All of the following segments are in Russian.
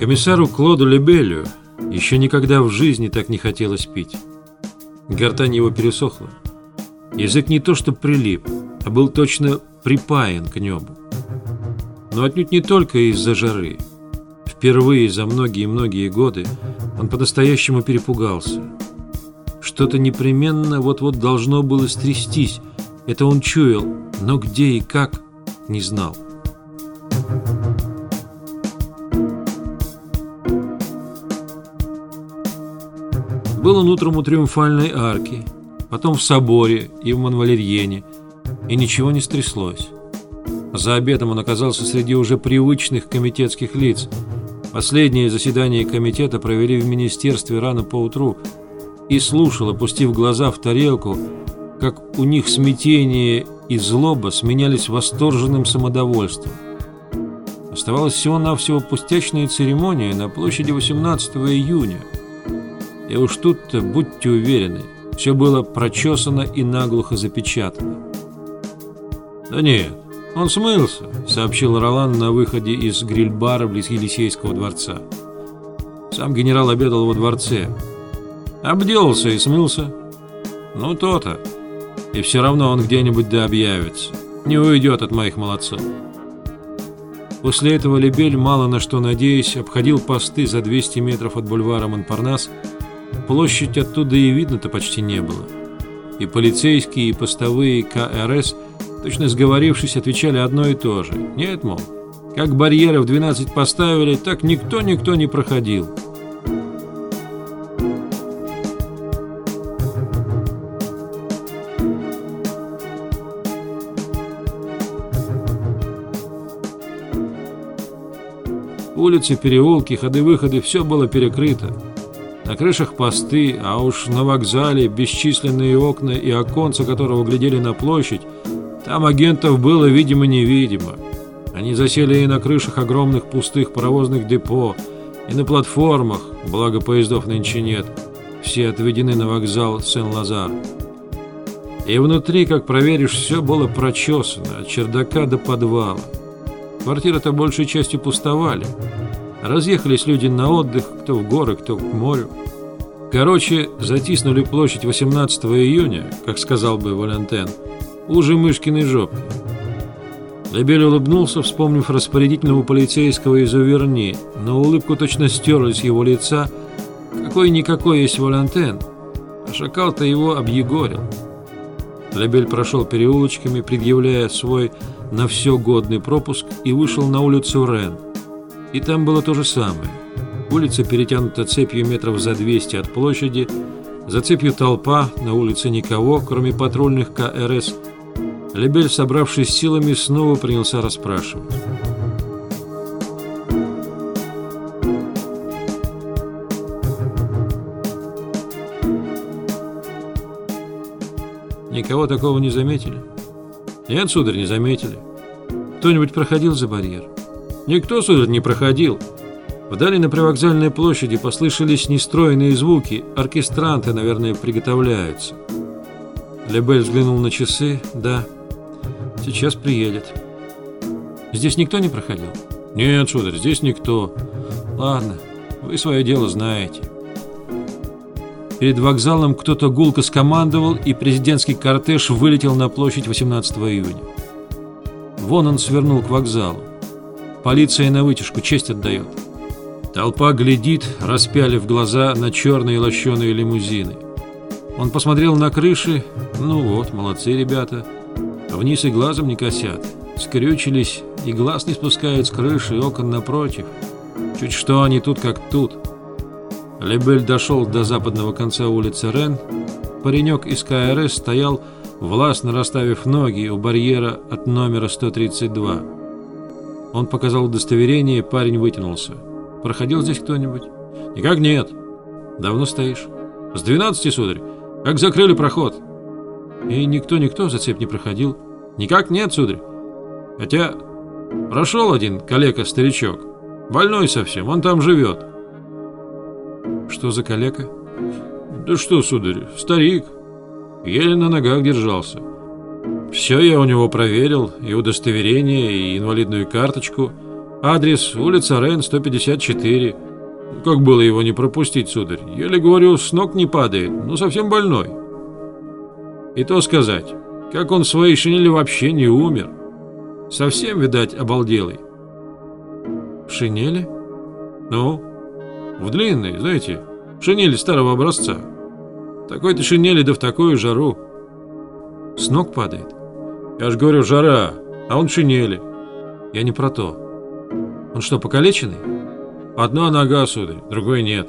Комиссару Клоду Лебелю еще никогда в жизни так не хотелось пить. Гортань его пересохла. Язык не то что прилип, а был точно припаян к небу. Но отнюдь не только из-за жары. Впервые за многие-многие годы он по-настоящему перепугался. Что-то непременно вот-вот должно было стрястись. Это он чуял, но где и как не знал. Был он утром у Триумфальной арки, потом в соборе и в Монвалерьене, и ничего не стряслось. За обедом он оказался среди уже привычных комитетских лиц. Последнее заседание комитета провели в министерстве рано поутру и слушал, опустив глаза в тарелку, как у них смятение и злоба сменялись восторженным самодовольством. Оставалась всего-навсего пустячная церемония на площади 18 июня. И уж тут-то, будьте уверены, все было прочесано и наглухо запечатано. «Да нет, он смылся», — сообщил Ролан на выходе из гриль-бара близ Елисейского дворца. Сам генерал обедал во дворце. Обделался и смылся. Ну, то-то. И все равно он где-нибудь да объявится. Не уйдет от моих молодцов. После этого Лебель, мало на что надеясь, обходил посты за 200 метров от бульвара Монпарнас. Площадь оттуда и видно-то почти не было. И полицейские, и постовые КРС – точно сговорившись, отвечали одно и то же. Нет, мол, как барьеры в 12 поставили, так никто-никто не проходил. Улицы, переулки, ходы-выходы – все было перекрыто. На крышах посты, а уж на вокзале бесчисленные окна и оконца, которого глядели на площадь, там агентов было видимо-невидимо. Они засели и на крышах огромных пустых паровозных депо, и на платформах, благо поездов нынче нет, все отведены на вокзал Сен-Лазар. И внутри, как проверишь, все было прочесано, от чердака до подвала. Квартиры-то большей частью пустовали. Разъехались люди на отдых, кто в горы, кто к морю. Короче, затиснули площадь 18 июня, как сказал бы Валентен, уже Мышкиной жопы. Лебель улыбнулся, вспомнив распорядительного полицейского из Уверни, но улыбку точно стерлась с его лица. Какой-никакой есть Валентен, а шакал-то его объегорил. Лебель прошел переулочками, предъявляя свой на все годный пропуск и вышел на улицу Рен. И там было то же самое. Улица перетянута цепью метров за 200 от площади, за цепью толпа, на улице никого, кроме патрульных КРС, Лебель, собравшись силами, снова принялся расспрашивать. Никого такого не заметили? Нет, сударь, не заметили. Кто-нибудь проходил за барьер? Никто, сударь, не проходил. Вдали на привокзальной площади послышались нестроенные звуки. Оркестранты, наверное, приготовляются. Лебель взглянул на часы. Да, Сейчас приедет. Здесь никто не проходил? Нет, сударь, здесь никто. Ладно, вы свое дело знаете. Перед вокзалом кто-то гулко скомандовал, и президентский кортеж вылетел на площадь 18 июня. Вон он свернул к вокзалу. Полиция на вытяжку честь отдает. Толпа глядит, распялив глаза на черные лощеные лимузины. Он посмотрел на крыши. Ну вот, молодцы ребята. Вниз и глазом не косят. Скрючились и глаз не спускают с крыши и окон напротив. Чуть что они тут как тут. Лебель дошел до западного конца улицы Рен. Паренек из КРС стоял, властно расставив ноги у барьера от номера 132. Он показал удостоверение, парень вытянулся. «Проходил здесь кто-нибудь?» «Никак нет». «Давно стоишь?» «С 12, сударь. Как закрыли проход?» И никто-никто за цепь не проходил. Никак нет, сударь. Хотя прошел один калека-старичок. Больной совсем, он там живет. Что за калека? Да что, сударь, старик. Еле на ногах держался. Все я у него проверил, и удостоверение, и инвалидную карточку. Адрес улица Рен, 154. Как было его не пропустить, сударь? Еле говорю, с ног не падает, ну совсем больной. И то сказать, как он в своей шинели вообще не умер. Совсем, видать, обалделый. В шинели? Ну, в длинной, знаете, шинели старого образца. Такой-то шинели, да в такую жару. С ног падает? Я ж говорю, жара, а он шинели. Я не про то. Он что, покалеченный? Одна нога, сударь, другой нет.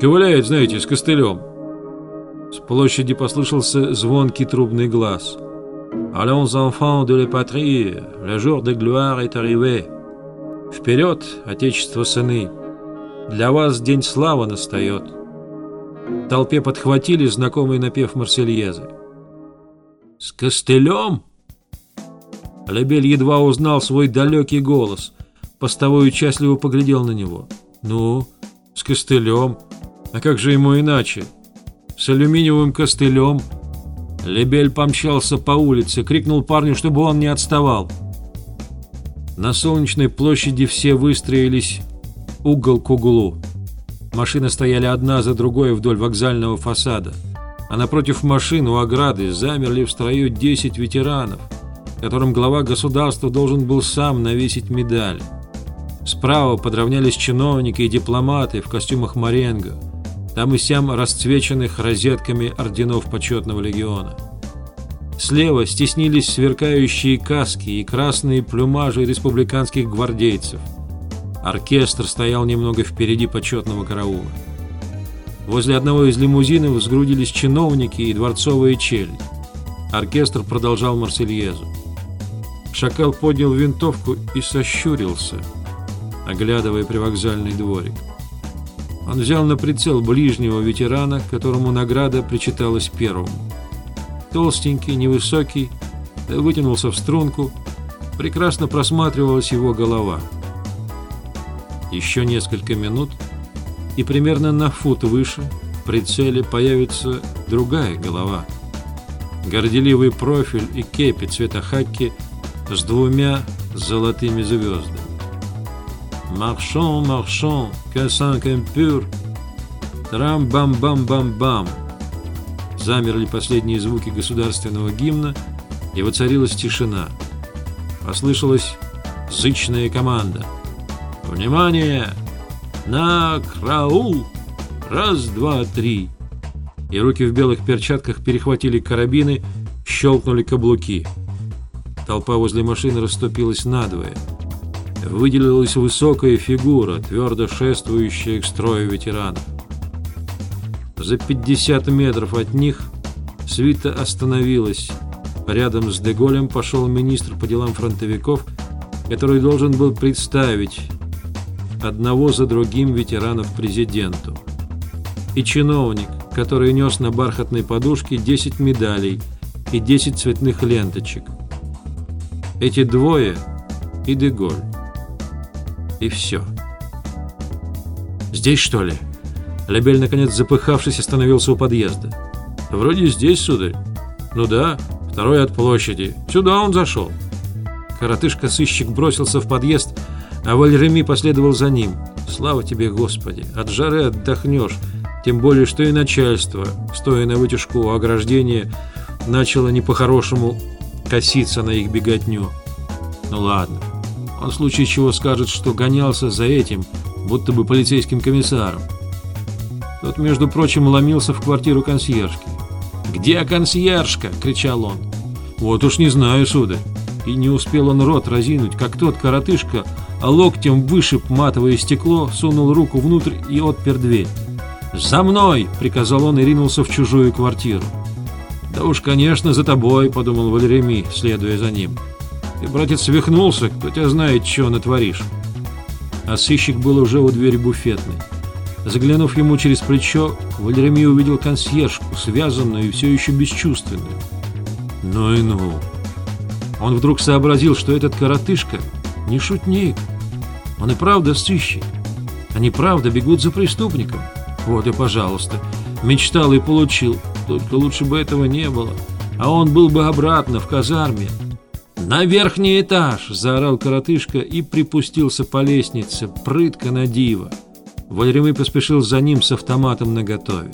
Ковыляет, знаете, с костылем. С площади послышался звонкий трубный глаз. «Allons, enfants de la patrie, le jour de gloire est arrivé». «Вперед, Отечество сыны! Для вас день славы настает!» В толпе подхватили знакомый напев Марсельезы. «С костылем?» Лебель едва узнал свой далекий голос. Постовой участливо поглядел на него. «Ну, с костылем. А как же ему иначе? С алюминиевым костылем?» Лебель помчался по улице, крикнул парню, чтобы он не отставал. На солнечной площади все выстроились угол к углу. Машины стояли одна за другой вдоль вокзального фасада, а напротив машин у ограды замерли в строю 10 ветеранов, которым глава государства должен был сам навесить медали. Справа подравнялись чиновники и дипломаты в костюмах Маренго, там и сям расцвеченных розетками орденов почетного легиона. Слева стеснились сверкающие каски и красные плюмажи республиканских гвардейцев. Оркестр стоял немного впереди почетного караула. Возле одного из лимузинов сгрудились чиновники и дворцовые челядь. Оркестр продолжал Марсельезу. Шакал поднял винтовку и сощурился, оглядывая привокзальный дворик. Он взял на прицел ближнего ветерана, которому награда причиталась первому. Толстенький, невысокий, вытянулся в струнку, прекрасно просматривалась его голова. Еще несколько минут, и примерно на фут выше в прицеле появится другая голова. Горделивый профиль и кепи цвета хаки с двумя золотыми звездами. Маршон, маршон, cinq impur. Трам-бам-бам-бам-бам. Замерли последние звуки государственного гимна, и воцарилась тишина. Послышалась зычная команда. «Внимание! На краул! Раз, два, три!» И руки в белых перчатках перехватили карабины, щелкнули каблуки. Толпа возле машины расступилась надвое выделилась высокая фигура, твердо шествующая к строю ветеранов. За 50 метров от них свита остановилась. Рядом с Деголем пошел министр по делам фронтовиков, который должен был представить одного за другим ветеранов президенту. И чиновник, который нес на бархатной подушке 10 медалей и 10 цветных ленточек. Эти двое и Деголь. И все. «Здесь, что ли?» Лебель, наконец запыхавшись, остановился у подъезда. «Вроде здесь, сударь». «Ну да, второй от площади. Сюда он зашел». Коротышка-сыщик бросился в подъезд, а Вальреми последовал за ним. «Слава тебе, Господи! От жары отдохнешь, тем более, что и начальство, стоя на вытяжку у ограждения, начало не по-хорошему коситься на их беготню. Ну ладно, он в случае чего скажет, что гонялся за этим, будто бы полицейским комиссаром. Тот, между прочим, ломился в квартиру консьержки. «Где консьержка?» — кричал он. «Вот уж не знаю, сударь». И не успел он рот разинуть, как тот коротышка, локтем вышиб матовое стекло, сунул руку внутрь и отпер дверь. «За мной!» — приказал он и ринулся в чужую квартиру. «Да уж, конечно, за тобой», — подумал Валереми, следуя за ним. Ты, братец, свихнулся, кто тебя знает, что натворишь. А сыщик был уже у двери буфетной. Заглянув ему через плечо, Валеремий увидел консьержку, связанную и все еще бесчувственную. Ну и ну. Он вдруг сообразил, что этот коротышка не шутник. Он и правда сыщик. Они правда бегут за преступником. Вот и пожалуйста. Мечтал и получил. Только лучше бы этого не было. А он был бы обратно в казарме. «На верхний этаж!» – заорал коротышка и припустился по лестнице, прытко на диво. Вальремы поспешил за ним с автоматом наготове.